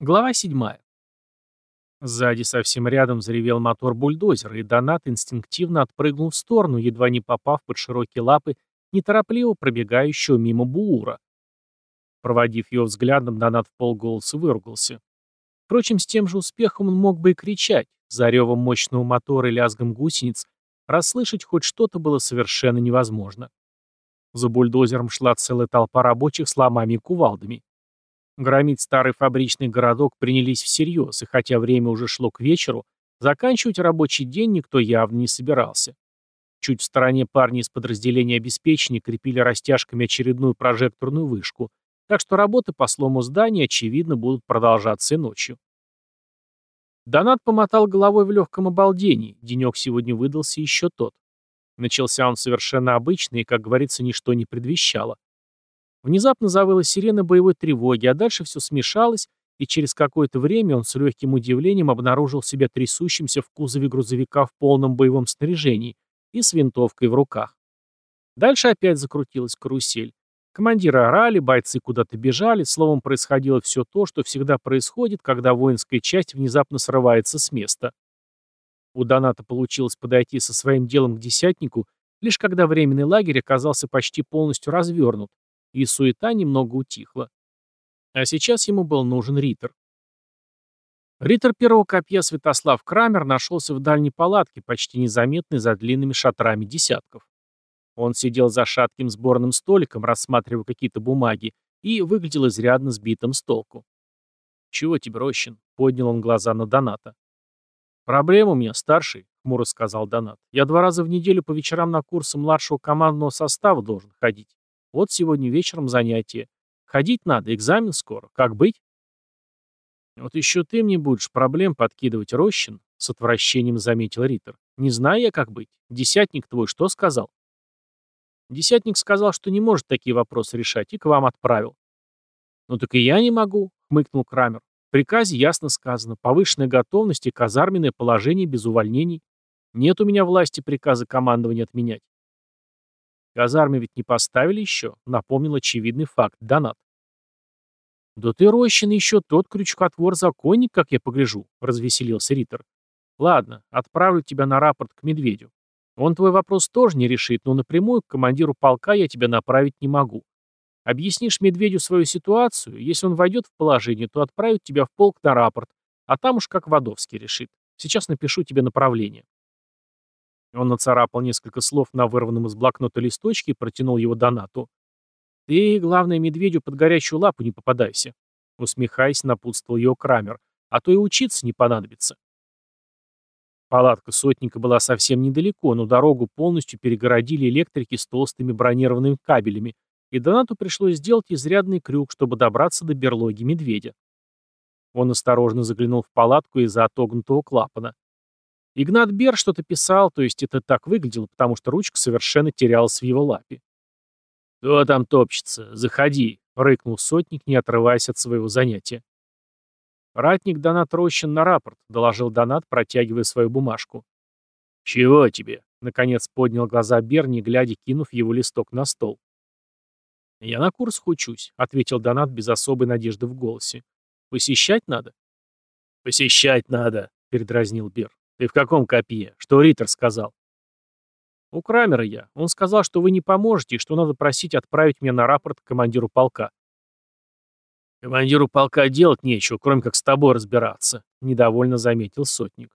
Глава 7. Сзади совсем рядом заревел мотор бульдозера, и Донат инстинктивно отпрыгнул в сторону, едва не попав под широкие лапы неторопливо пробегающего мимо Буура. Проводив его взглядом, Донат в полголоса выругался. Впрочем, с тем же успехом он мог бы и кричать. За ревом мощного мотора и лязгом гусениц расслышать хоть что-то было совершенно невозможно. За бульдозером шла целая толпа рабочих с ломами и кувалдами. Громить старый фабричный городок принялись всерьез, и хотя время уже шло к вечеру, заканчивать рабочий день никто явно не собирался. Чуть в стороне парни из подразделения обеспечения крепили растяжками очередную прожекторную вышку, так что работы по слому здания, очевидно, будут продолжаться и ночью. Донат помотал головой в легком обалдении, денек сегодня выдался еще тот. Начался он совершенно обычный, и, как говорится, ничто не предвещало. Внезапно завыла сирена боевой тревоги, а дальше все смешалось, и через какое-то время он с легким удивлением обнаружил себя трясущимся в кузове грузовика в полном боевом снаряжении и с винтовкой в руках. Дальше опять закрутилась карусель. Командиры орали, бойцы куда-то бежали, словом, происходило все то, что всегда происходит, когда воинская часть внезапно срывается с места. У Доната получилось подойти со своим делом к десятнику, лишь когда временный лагерь оказался почти полностью развернут, и суета немного утихла. А сейчас ему был нужен Риттер. Риттер первого копья Святослав Крамер нашелся в дальней палатке, почти незаметной за длинными шатрами десятков. Он сидел за шатким сборным столиком, рассматривая какие-то бумаги, и выглядел изрядно сбитым с толку. «Чего тебе, Рощин?» — поднял он глаза на Доната. «Проблема у меня, старший», — хмуро сказал Донат. «Я два раза в неделю по вечерам на курсы младшего командного состава должен ходить. Вот сегодня вечером занятие. Ходить надо, экзамен скоро. Как быть? Вот еще ты мне будешь проблем подкидывать, Рощин, с отвращением заметил Риттер. Не знаю я, как быть. Десятник твой что сказал? Десятник сказал, что не может такие вопросы решать, и к вам отправил. Ну так и я не могу, хмыкнул Крамер. В приказе ясно сказано, повышенная готовность и казарменное положение без увольнений. Нет у меня власти приказа командования отменять. Казармы ведь не поставили еще, напомнил очевидный факт Донат. «Да ты, Рощин, еще тот крючкотвор-законник, как я погляжу», — развеселился Риттер. «Ладно, отправлю тебя на рапорт к Медведю. Он твой вопрос тоже не решит, но напрямую к командиру полка я тебя направить не могу. Объяснишь Медведю свою ситуацию, если он войдет в положение, то отправит тебя в полк на рапорт, а там уж как Водовский решит. Сейчас напишу тебе направление». Он нацарапал несколько слов на вырванном из блокнота листочке и протянул его Донату. «Ты, главное, медведю под горячую лапу не попадайся», — усмехаясь, напутствовал его Крамер, «а то и учиться не понадобится». Палатка сотника была совсем недалеко, но дорогу полностью перегородили электрики с толстыми бронированными кабелями, и Донату пришлось сделать изрядный крюк, чтобы добраться до берлоги медведя. Он осторожно заглянул в палатку из-за отогнутого клапана. Игнат Бер что-то писал, то есть это так выглядело, потому что ручка совершенно терялась в его лапе. «Кто там топчется? Заходи!» — рыкнул сотник, не отрываясь от своего занятия. «Ратник Донат Рощин на рапорт», — доложил Донат, протягивая свою бумажку. «Чего тебе?» — наконец поднял глаза Берни, глядя, кинув его листок на стол. «Я на курсах учусь», — ответил Донат без особой надежды в голосе. «Посещать надо?» «Посещать надо», — передразнил Бер. «Ты в каком копье? Что Риттер сказал?» «У Крамера я. Он сказал, что вы не поможете и что надо просить отправить меня на рапорт к командиру полка». «Командиру полка делать нечего, кроме как с тобой разбираться», — недовольно заметил сотник.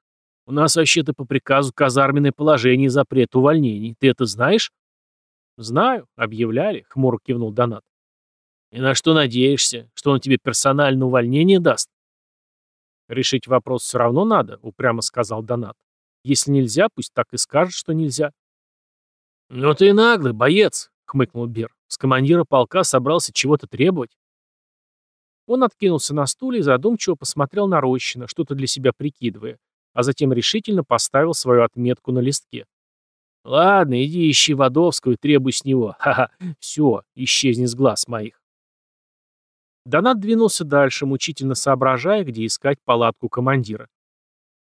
«У нас вообще-то по приказу казарменное положение и запрет увольнений. Ты это знаешь?» «Знаю. Объявляли», — хмуро кивнул Донат. «И на что надеешься? Что он тебе персональное увольнение даст?» «Решить вопрос все равно надо», — упрямо сказал Донат. «Если нельзя, пусть так и скажет, что нельзя». «Ну ты наглый, боец», — хмыкнул Бер. «С командира полка собрался чего-то требовать». Он откинулся на стуле и задумчиво посмотрел на Рощина, что-то для себя прикидывая, а затем решительно поставил свою отметку на листке. «Ладно, иди ищи Водовского и требуй с него. Ха-ха, все, исчезни с глаз моих». Донат двинулся дальше, мучительно соображая, где искать палатку командира.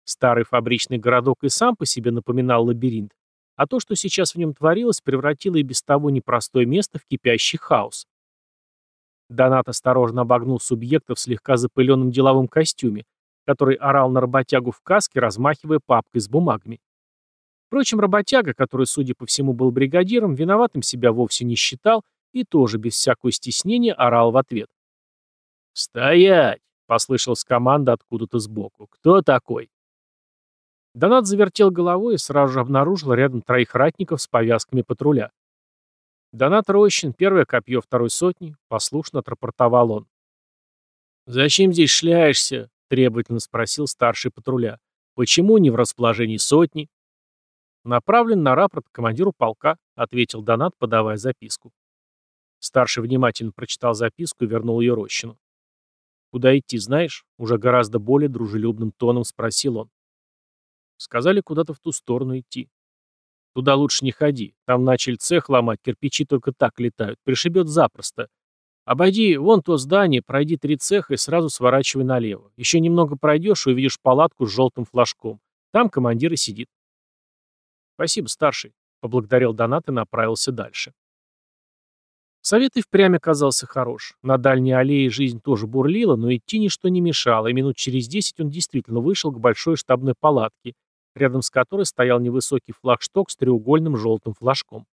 Старый фабричный городок и сам по себе напоминал лабиринт, а то, что сейчас в нем творилось, превратило и без того непростое место в кипящий хаос. Донат осторожно обогнул субъекта в слегка запыленном деловом костюме, который орал на работягу в каске, размахивая папкой с бумагами. Впрочем, работяга, который, судя по всему, был бригадиром, виноватым себя вовсе не считал и тоже без всякого стеснения орал в ответ. «Стоять!» — послышалась команда откуда-то сбоку. «Кто такой?» Донат завертел головой и сразу же обнаружил рядом троих ратников с повязками патруля. «Донат Рощин, первое копье второй сотни», — послушно отрапортовал он. «Зачем здесь шляешься?» — требовательно спросил старший патруля. «Почему не в расположении сотни?» «Направлен на рапорт командиру полка», — ответил Донат, подавая записку. Старший внимательно прочитал записку и вернул ее Рощину. «Куда идти, знаешь?» — уже гораздо более дружелюбным тоном спросил он. Сказали куда-то в ту сторону идти. Туда лучше не ходи. Там начали цех ломать, кирпичи только так летают. Пришибет запросто. Обойди вон то здание, пройди три цеха и сразу сворачивай налево. Еще немного пройдешь и увидишь палатку с желтым флажком. Там командир и сидит. Спасибо, старший. Поблагодарил Донат и направился дальше. Совет и впрямь оказался хорош. На дальней аллее жизнь тоже бурлила, но идти ничто не мешало, и минут через десять он действительно вышел к большой штабной палатке, рядом с которой стоял невысокий флагшток с треугольным желтым флажком.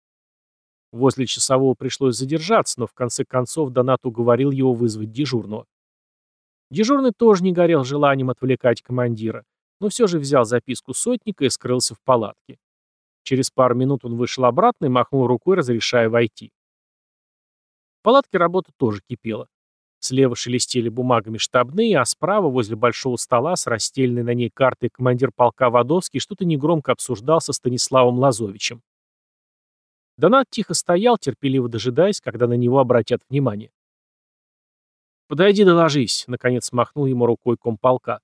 Возле часового пришлось задержаться, но в конце концов Донат уговорил его вызвать дежурного. Дежурный тоже не горел желанием отвлекать командира, но все же взял записку сотника и скрылся в палатке. Через пару минут он вышел обратно и махнул рукой, разрешая войти. Палатке работа тоже кипела. Слева шелестели бумагами штабные, а справа, возле большого стола с расстеленной на ней картой командир полка Водовский что-то негромко обсуждал со Станиславом Лазовичем. Донат тихо стоял, терпеливо дожидаясь, когда на него обратят внимание. «Подойди, доложись», — наконец махнул ему рукой комполка.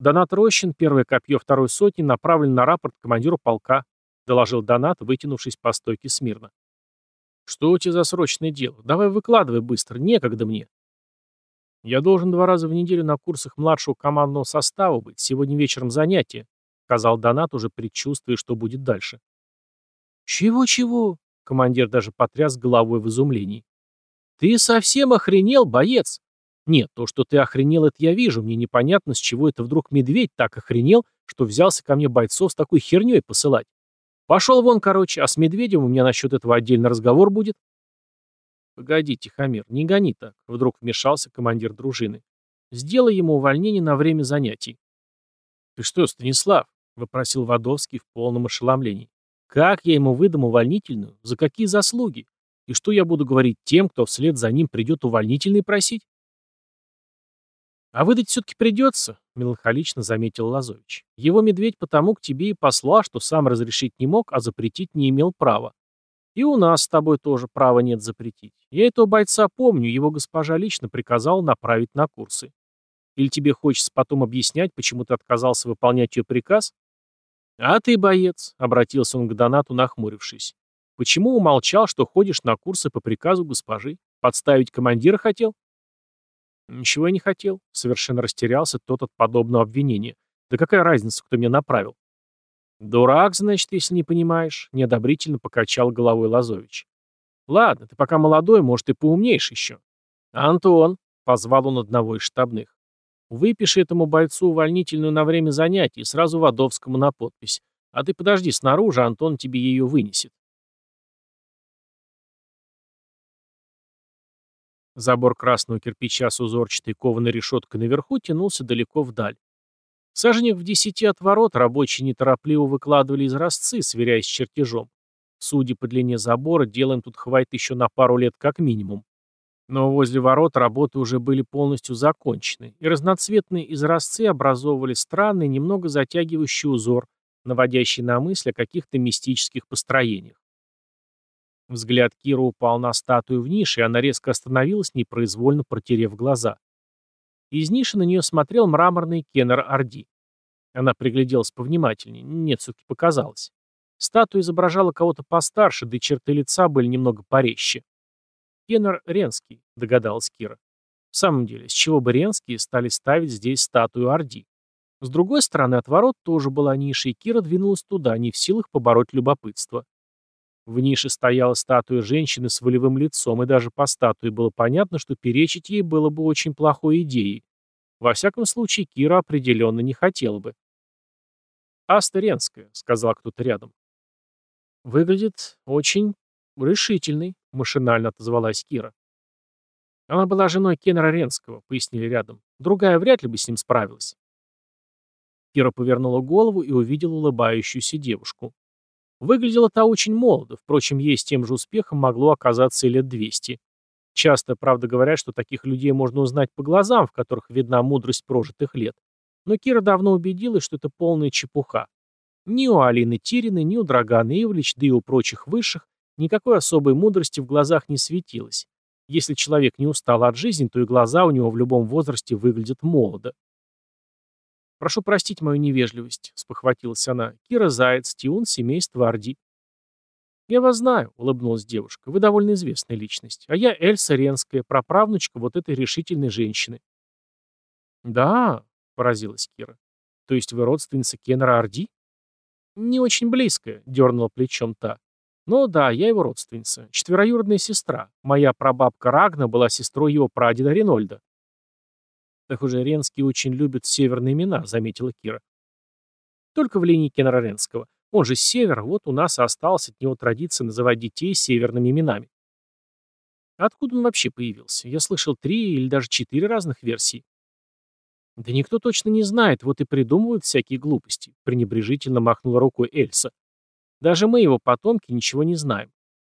«Донат Рощин, первое копье второй сотни, направлен на рапорт командиру полка», — доложил Донат, вытянувшись по стойке смирно. «Что у тебя за срочное дело? Давай выкладывай быстро, некогда мне». «Я должен два раза в неделю на курсах младшего командного состава быть. Сегодня вечером занятие», — сказал Донат, уже предчувствуя, что будет дальше. «Чего-чего?» — командир даже потряс головой в изумлении. «Ты совсем охренел, боец?» «Нет, то, что ты охренел, это я вижу. Мне непонятно, с чего это вдруг медведь так охренел, что взялся ко мне бойцов с такой херней посылать. Пошел вон, короче, а с Медведем у меня насчет этого отдельный разговор будет. Погоди, Тихомир, не гони так, вдруг вмешался командир дружины. Сделай ему увольнение на время занятий. Ты что, Станислав? Вопросил Водовский в полном ошеломлении. Как я ему выдам увольнительную? За какие заслуги? И что я буду говорить тем, кто вслед за ним придет увольнительный просить? «А выдать все-таки придется», — меланхолично заметил Лазович. «Его медведь потому к тебе и посла, что сам разрешить не мог, а запретить не имел права. И у нас с тобой тоже права нет запретить. Я этого бойца помню, его госпожа лично приказала направить на курсы. Или тебе хочется потом объяснять, почему ты отказался выполнять ее приказ?» «А ты, боец», — обратился он к Донату, нахмурившись. «Почему умолчал, что ходишь на курсы по приказу госпожи? Подставить командира хотел?» «Ничего я не хотел», — совершенно растерялся тот от подобного обвинения. «Да какая разница, кто меня направил?» «Дурак, значит, если не понимаешь», — неодобрительно покачал головой Лазович. «Ладно, ты пока молодой, может, и поумнеешь еще». «Антон», — позвал он одного из штабных, — «выпиши этому бойцу увольнительную на время занятий и сразу Водовскому на подпись. А ты подожди снаружи, Антон тебе ее вынесет». Забор красного кирпича с узорчатой кованой решеткой наверху тянулся далеко вдаль. Саженек в десяти от ворот рабочие неторопливо выкладывали изразцы, сверяясь с чертежом. Судя по длине забора, делаем тут хватит еще на пару лет как минимум. Но возле ворот работы уже были полностью закончены, и разноцветные изразцы образовывали странный, немного затягивающий узор, наводящий на мысль о каких-то мистических построениях. Взгляд Кира упал на статую в нише, и она резко остановилась, непроизвольно протерев глаза. Из ниши на нее смотрел мраморный Кеннер Орди. Она пригляделась повнимательнее. Нет, все-таки показалось. Статуя изображала кого-то постарше, да и черты лица были немного порезче. Кеннер Ренский, догадалась Кира. В самом деле, с чего бы Ренские стали ставить здесь статую Орди? С другой стороны от ворот тоже была ниша, и Кира двинулась туда, не в силах побороть любопытство. В нише стояла статуя женщины с волевым лицом, и даже по статуе было понятно, что перечить ей было бы очень плохой идеей. Во всяком случае, Кира определенно не хотела бы. «Астеренская», — сказал кто-то рядом. «Выглядит очень решительный», — машинально отозвалась Кира. «Она была женой Кеннера Ренского», — пояснили рядом. «Другая вряд ли бы с ним справилась». Кира повернула голову и увидела улыбающуюся девушку. Выглядела та очень молодо, впрочем, ей с тем же успехом могло оказаться и лет двести. Часто, правда, говорят, что таких людей можно узнать по глазам, в которых видна мудрость прожитых лет. Но Кира давно убедилась, что это полная чепуха. Ни у Алины Тирины, ни у Драгана Ивлевич, да и у прочих высших никакой особой мудрости в глазах не светилось. Если человек не устал от жизни, то и глаза у него в любом возрасте выглядят молодо. «Прошу простить мою невежливость», — спохватилась она. «Кира Заяц, Тиун, семейство Орди». «Я вас знаю», — улыбнулась девушка. «Вы довольно известная личность. А я Эльса Ренская, праправнучка вот этой решительной женщины». «Да», — поразилась Кира. «То есть вы родственница Кеннера Орди?» «Не очень близкая», — дернула плечом та. «Но да, я его родственница. Четвероюродная сестра. Моя прабабка Рагна была сестрой его прадеда Ренольда». Так уже Ренские очень любят северные имена, заметила Кира. Только в линии Кеннера Ренского. Он же север, вот у нас и осталась от него традиция называть детей северными именами. Откуда он вообще появился? Я слышал три или даже четыре разных версии. Да никто точно не знает, вот и придумывают всякие глупости, пренебрежительно махнула рукой Эльса. Даже мы, его потомки, ничего не знаем.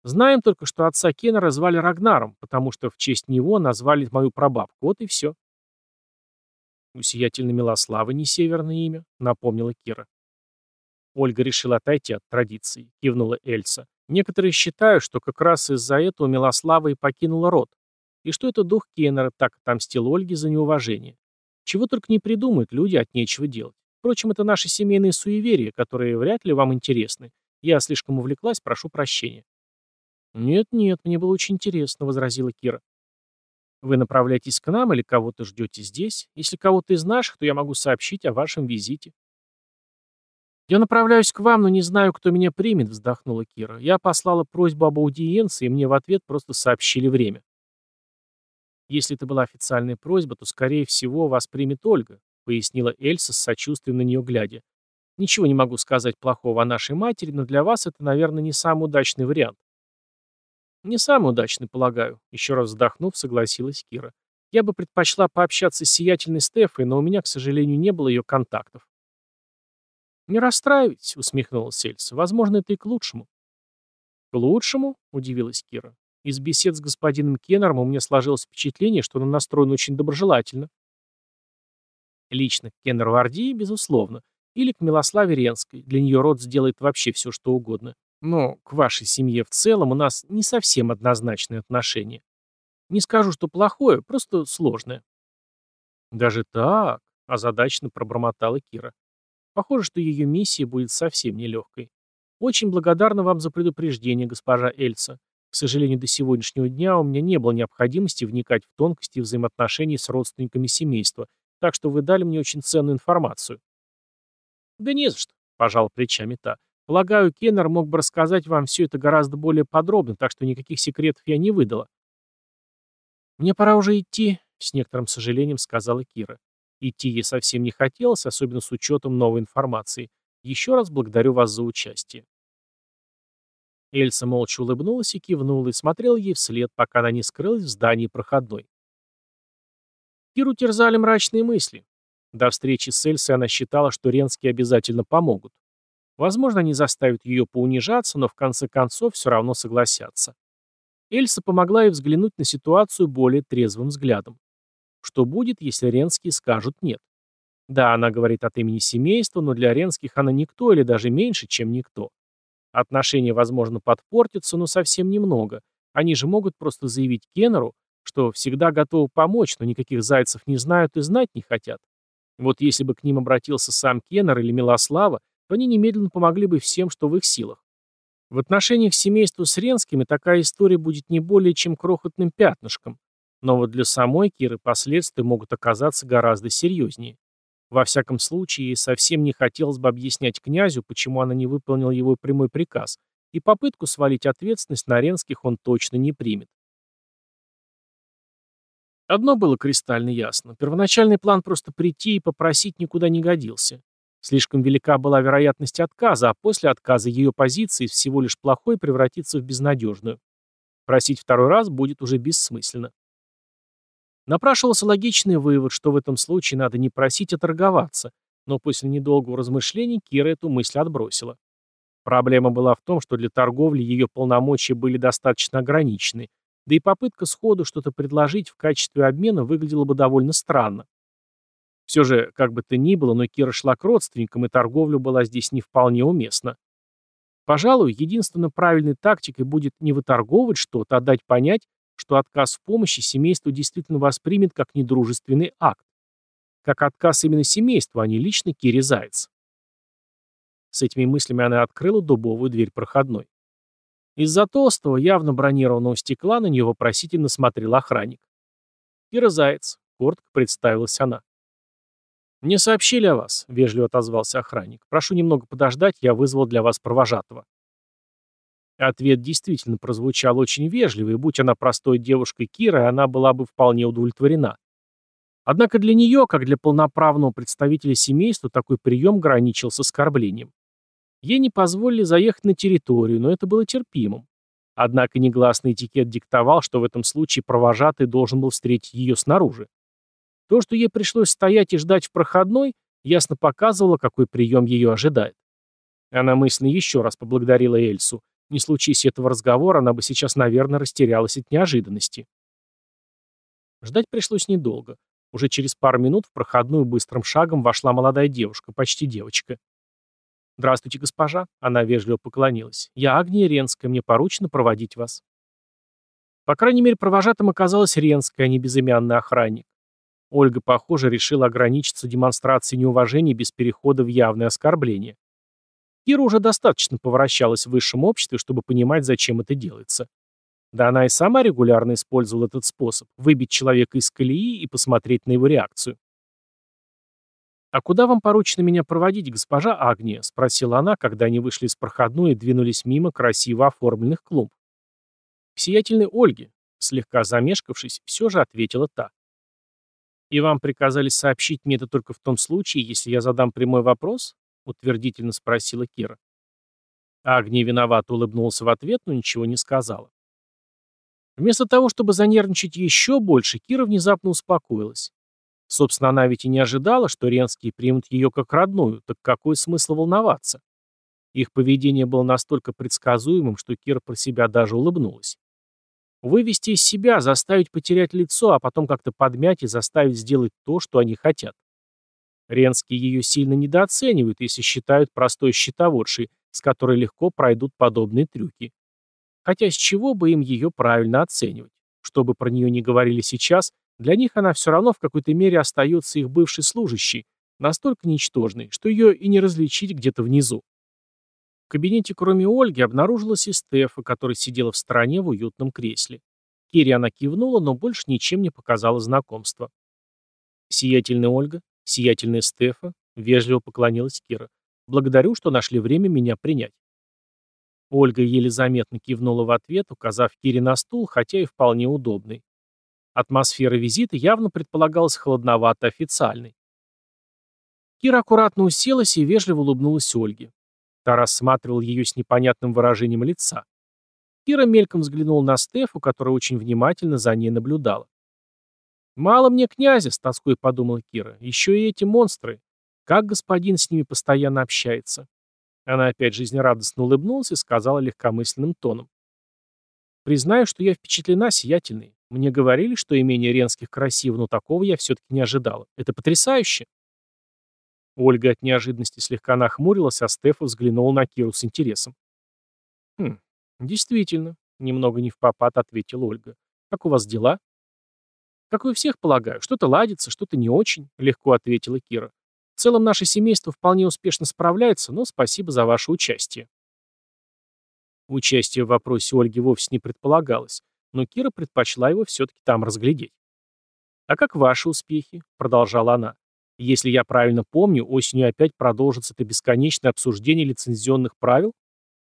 Знаем только, что отца Кеннера звали Рагнаром, потому что в честь него назвали мою прабабку. Вот и все. «У сиятельной Милославы не северное имя», — напомнила Кира. Ольга решила отойти от традиции, кивнула Эльса. Некоторые считают, что как раз из-за этого Милослава и покинула род, и что это дух Кеннера так отомстил Ольге за неуважение. Чего только не придумают люди от нечего делать. Впрочем, это наши семейные суеверия, которые вряд ли вам интересны. Я слишком увлеклась, прошу прощения. «Нет-нет, мне было очень интересно», — возразила Кира. Вы направляетесь к нам или кого-то ждете здесь? Если кого-то из наших, то я могу сообщить о вашем визите. Я направляюсь к вам, но не знаю, кто меня примет, вздохнула Кира. Я послала просьбу об аудиенции, и мне в ответ просто сообщили время. Если это была официальная просьба, то, скорее всего, вас примет Ольга, пояснила Эльса с сочувствием на нее глядя. Ничего не могу сказать плохого о нашей матери, но для вас это, наверное, не самый удачный вариант. «Не самый удачный, полагаю», — еще раз вздохнув, согласилась Кира. «Я бы предпочла пообщаться с сиятельной Стефой, но у меня, к сожалению, не было ее контактов». «Не расстраивайтесь», — усмехнулась Эльса. «Возможно, это и к лучшему». «К лучшему?» — удивилась Кира. «Из бесед с господином Кеннером у меня сложилось впечатление, что он настроен очень доброжелательно». Лично к Кеннеру Ардии, безусловно, или к Милославе Ренской. Для нее род сделает вообще все, что угодно. Но к вашей семье в целом у нас не совсем однозначные отношения. Не скажу, что плохое, просто сложное. Даже так, озадаченно пробормотала Кира. Похоже, что ее миссия будет совсем нелегкой. Очень благодарна вам за предупреждение, госпожа Эльса. К сожалению, до сегодняшнего дня у меня не было необходимости вникать в тонкости взаимоотношений с родственниками семейства, так что вы дали мне очень ценную информацию. Да не за что, пожал плечами та. Полагаю, Кеннер мог бы рассказать вам все это гораздо более подробно, так что никаких секретов я не выдала. «Мне пора уже идти», — с некоторым сожалением сказала Кира. Идти ей совсем не хотелось, особенно с учетом новой информации. Еще раз благодарю вас за участие. Эльса молча улыбнулась и кивнула, и смотрела ей вслед, пока она не скрылась в здании проходной. Киру терзали мрачные мысли. До встречи с Эльсой она считала, что Ренские обязательно помогут. Возможно, они заставят ее поунижаться, но в конце концов все равно согласятся. Эльса помогла ей взглянуть на ситуацию более трезвым взглядом. Что будет, если Ренские скажут «нет»? Да, она говорит от имени семейства, но для Ренских она никто или даже меньше, чем никто. Отношения, возможно, подпортятся, но совсем немного. Они же могут просто заявить Кеннеру, что всегда готовы помочь, но никаких зайцев не знают и знать не хотят. Вот если бы к ним обратился сам Кеннер или Милослава, то они немедленно помогли бы всем, что в их силах. В отношениях семейства с Ренскими такая история будет не более чем крохотным пятнышком, но вот для самой Киры последствия могут оказаться гораздо серьезнее. Во всяком случае, ей совсем не хотелось бы объяснять князю, почему она не выполнила его прямой приказ, и попытку свалить ответственность на Ренских он точно не примет. Одно было кристально ясно. Первоначальный план просто прийти и попросить никуда не годился. Слишком велика была вероятность отказа, а после отказа ее позиции всего лишь плохой превратится в безнадежную. Просить второй раз будет уже бессмысленно. Напрашивался логичный вывод, что в этом случае надо не просить, а торговаться, но после недолгого размышления Кира эту мысль отбросила. Проблема была в том, что для торговли ее полномочия были достаточно ограничены, да и попытка сходу что-то предложить в качестве обмена выглядела бы довольно странно. Все же, как бы то ни было, но Кира шла к родственникам, и торговля была здесь не вполне уместна. Пожалуй, единственно правильной тактикой будет не выторговывать что-то, а дать понять, что отказ в помощи семейство действительно воспримет как недружественный акт. Как отказ именно семейства, а не лично Кире Заяц. С этими мыслями она открыла дубовую дверь проходной. Из-за толстого, явно бронированного стекла на нее вопросительно смотрел охранник. «Кира Заяц», — коротко представилась она. «Мне сообщили о вас», — вежливо отозвался охранник. «Прошу немного подождать, я вызвал для вас провожатого». Ответ действительно прозвучал очень вежливо, и будь она простой девушкой Кирой, она была бы вполне удовлетворена. Однако для нее, как для полноправного представителя семейства, такой прием граничил с оскорблением. Ей не позволили заехать на территорию, но это было терпимым. Однако негласный этикет диктовал, что в этом случае провожатый должен был встретить ее снаружи. То, что ей пришлось стоять и ждать в проходной, ясно показывало, какой прием ее ожидает. Она мысленно еще раз поблагодарила Эльсу. Не случись этого разговора, она бы сейчас, наверное, растерялась от неожиданности. Ждать пришлось недолго. Уже через пару минут в проходную быстрым шагом вошла молодая девушка, почти девочка. «Здравствуйте, госпожа», — она вежливо поклонилась. «Я Агния Ренская, мне поручено проводить вас». По крайней мере, провожатым оказалась Ренская, а не безымянный охранник. Ольга, похоже, решила ограничиться демонстрацией неуважения без перехода в явное оскорбление. Кира уже достаточно поворачивалась в высшем обществе, чтобы понимать, зачем это делается. Да она и сама регулярно использовала этот способ – выбить человека из колеи и посмотреть на его реакцию. «А куда вам поручено меня проводить, госпожа Агния?» — спросила она, когда они вышли из проходной и двинулись мимо красиво оформленных клумб. «Сиятельной Ольге», слегка замешкавшись, все же ответила та. «И вам приказали сообщить мне это только в том случае, если я задам прямой вопрос?» — утвердительно спросила Кира. Агния виновато улыбнулся в ответ, но ничего не сказала. Вместо того, чтобы занервничать еще больше, Кира внезапно успокоилась. Собственно, она ведь и не ожидала, что Ренские примут ее как родную, так какой смысл волноваться? Их поведение было настолько предсказуемым, что Кира про себя даже улыбнулась. Вывести из себя, заставить потерять лицо, а потом как-то подмять и заставить сделать то, что они хотят. Ренские ее сильно недооценивают, если считают простой щитоводшей, с которой легко пройдут подобные трюки. Хотя с чего бы им ее правильно оценивать? Что бы про нее ни говорили сейчас, для них она все равно в какой-то мере остается их бывшей служащей, настолько ничтожной, что ее и не различить где-то внизу. В кабинете, кроме Ольги, обнаружилась и Стефа, которая сидела в стороне в уютном кресле. Кире она кивнула, но больше ничем не показала знакомства. «Сиятельная Ольга, сиятельная Стефа», — вежливо поклонилась Кира. «Благодарю, что нашли время меня принять». Ольга еле заметно кивнула в ответ, указав Кире на стул, хотя и вполне удобный. Атмосфера визита явно предполагалась холодновато официальной. Кира аккуратно уселась и вежливо улыбнулась Ольге. Та рассматривал ее с непонятным выражением лица. Кира мельком взглянула на Стефу, которая очень внимательно за ней наблюдала. «Мало мне князя», — с тоской подумала Кира. «Еще и эти монстры. Как господин с ними постоянно общается?» Она опять жизнерадостно улыбнулась и сказала легкомысленным тоном. «Признаю, что я впечатлена сиятельной. Мне говорили, что имение Ренских красиво, но такого я все-таки не ожидала. Это потрясающе. Ольга от неожиданности слегка нахмурилась, а Стефа взглянула на Киру с интересом. «Хм, действительно», — немного не в попад ответила Ольга. «Как у вас дела?» «Как и у всех, полагаю. Что-то ладится, что-то не очень», — легко ответила Кира. «В целом наше семейство вполне успешно справляется, но спасибо за ваше участие». Участие в вопросе Ольги вовсе не предполагалось, но Кира предпочла его все-таки там разглядеть. «А как ваши успехи?» — продолжала она. «Если я правильно помню, осенью опять продолжится это бесконечное обсуждение лицензионных правил?»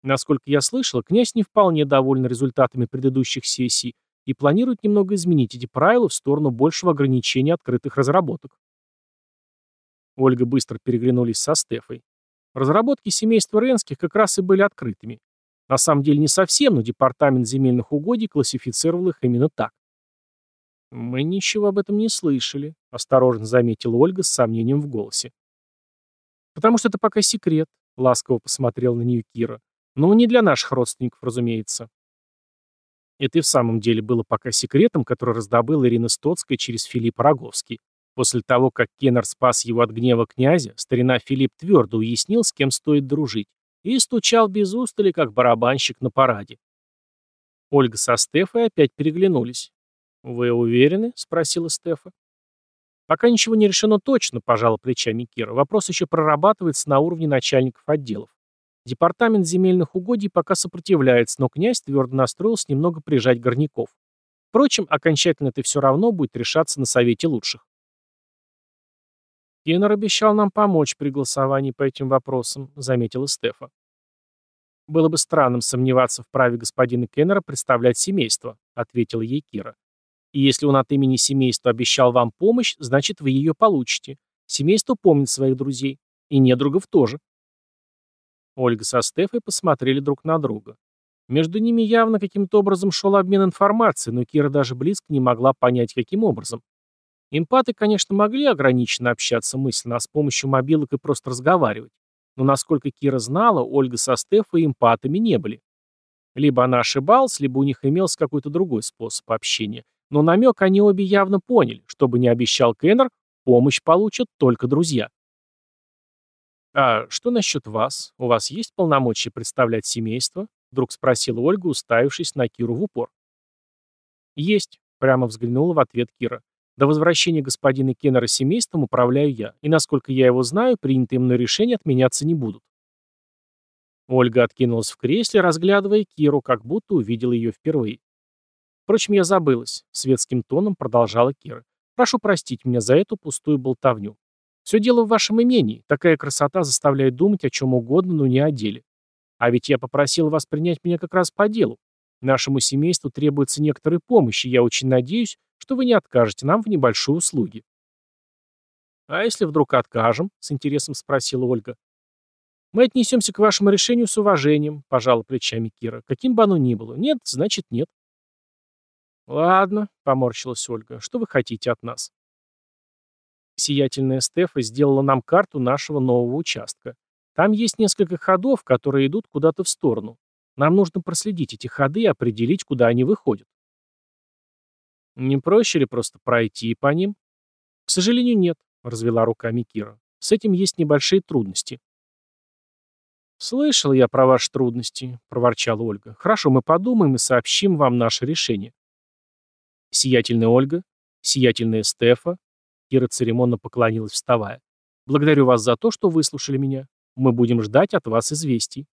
Насколько я слышал, князь не вполне доволен результатами предыдущих сессий и планирует немного изменить эти правила в сторону большего ограничения открытых разработок. Ольга быстро переглянулись со Стефой. Разработки семейства Ренских как раз и были открытыми. На самом деле не совсем, но департамент земельных угодий классифицировал их именно так. «Мы ничего об этом не слышали», — осторожно заметила Ольга с сомнением в голосе. «Потому что это пока секрет», — ласково посмотрел на нее Кира. «Но не для наших родственников, разумеется». Это и в самом деле было пока секретом, который раздобыла Ирина Стоцкая через Филиппа Роговский. После того, как Кеннер спас его от гнева князя, старина Филипп твердо уяснил, с кем стоит дружить, и стучал без устали, как барабанщик на параде. Ольга со Стефой опять переглянулись. «Вы уверены?» — спросила Стефа. «Пока ничего не решено точно», — пожала плечами Кира. «Вопрос еще прорабатывается на уровне начальников отделов. Департамент земельных угодий пока сопротивляется, но князь твердо настроился немного прижать горняков. Впрочем, окончательно это все равно будет решаться на совете лучших. «Кеннер обещал нам помочь при голосовании по этим вопросам», — заметила Стефа. «Было бы странным сомневаться в праве господина Кеннера представлять семейство», — ответила ей Кира. «И если он от имени семейства обещал вам помощь, значит, вы ее получите. Семейство помнит своих друзей. И недругов тоже». Ольга со Стефой посмотрели друг на друга. Между ними явно каким-то образом шел обмен информацией, но Кира даже близко не могла понять, каким образом. Эмпаты, конечно, могли ограниченно общаться мысленно, а с помощью мобилок и просто разговаривать. Но насколько Кира знала, Ольга со Стефой эмпатами не были. Либо она ошибалась, либо у них имелся какой-то другой способ общения. Но намек они обе явно поняли. Чтобы не обещал Кеннер, помощь получат только друзья. «А что насчет вас? У вас есть полномочия представлять семейство?» Вдруг спросила Ольга, уставившись на Киру в упор. «Есть», — прямо взглянула в ответ Кира. До возвращения господина Кеннера семейством управляю я, и, насколько я его знаю, принятые мной решения отменяться не будут. Ольга откинулась в кресле, разглядывая Киру, как будто увидела ее впервые. Впрочем, я забылась, светским тоном продолжала Кира. Прошу простить меня за эту пустую болтовню. Все дело в вашем имении. Такая красота заставляет думать о чем угодно, но не о деле. А ведь я попросил вас принять меня как раз по делу. Нашему семейству требуется некоторая помощь, и я очень надеюсь, что вы не откажете нам в небольшой услуге. «А если вдруг откажем?» — с интересом спросила Ольга. «Мы отнесемся к вашему решению с уважением», — пожала плечами Кира. «Каким бы оно ни было. Нет, значит нет». «Ладно», — поморщилась Ольга. «Что вы хотите от нас?» Сиятельная Стефа сделала нам карту нашего нового участка. Там есть несколько ходов, которые идут куда-то в сторону. Нам нужно проследить эти ходы и определить, куда они выходят. Не проще ли просто пройти по ним? К сожалению, нет, развела руками Кира. С этим есть небольшие трудности. «Слышал я про ваши трудности», — проворчала Ольга. «Хорошо, мы подумаем и сообщим вам наше решение». «Сиятельная Ольга, сиятельная Стефа», — Кира церемонно поклонилась, вставая. «Благодарю вас за то, что выслушали меня. Мы будем ждать от вас известий».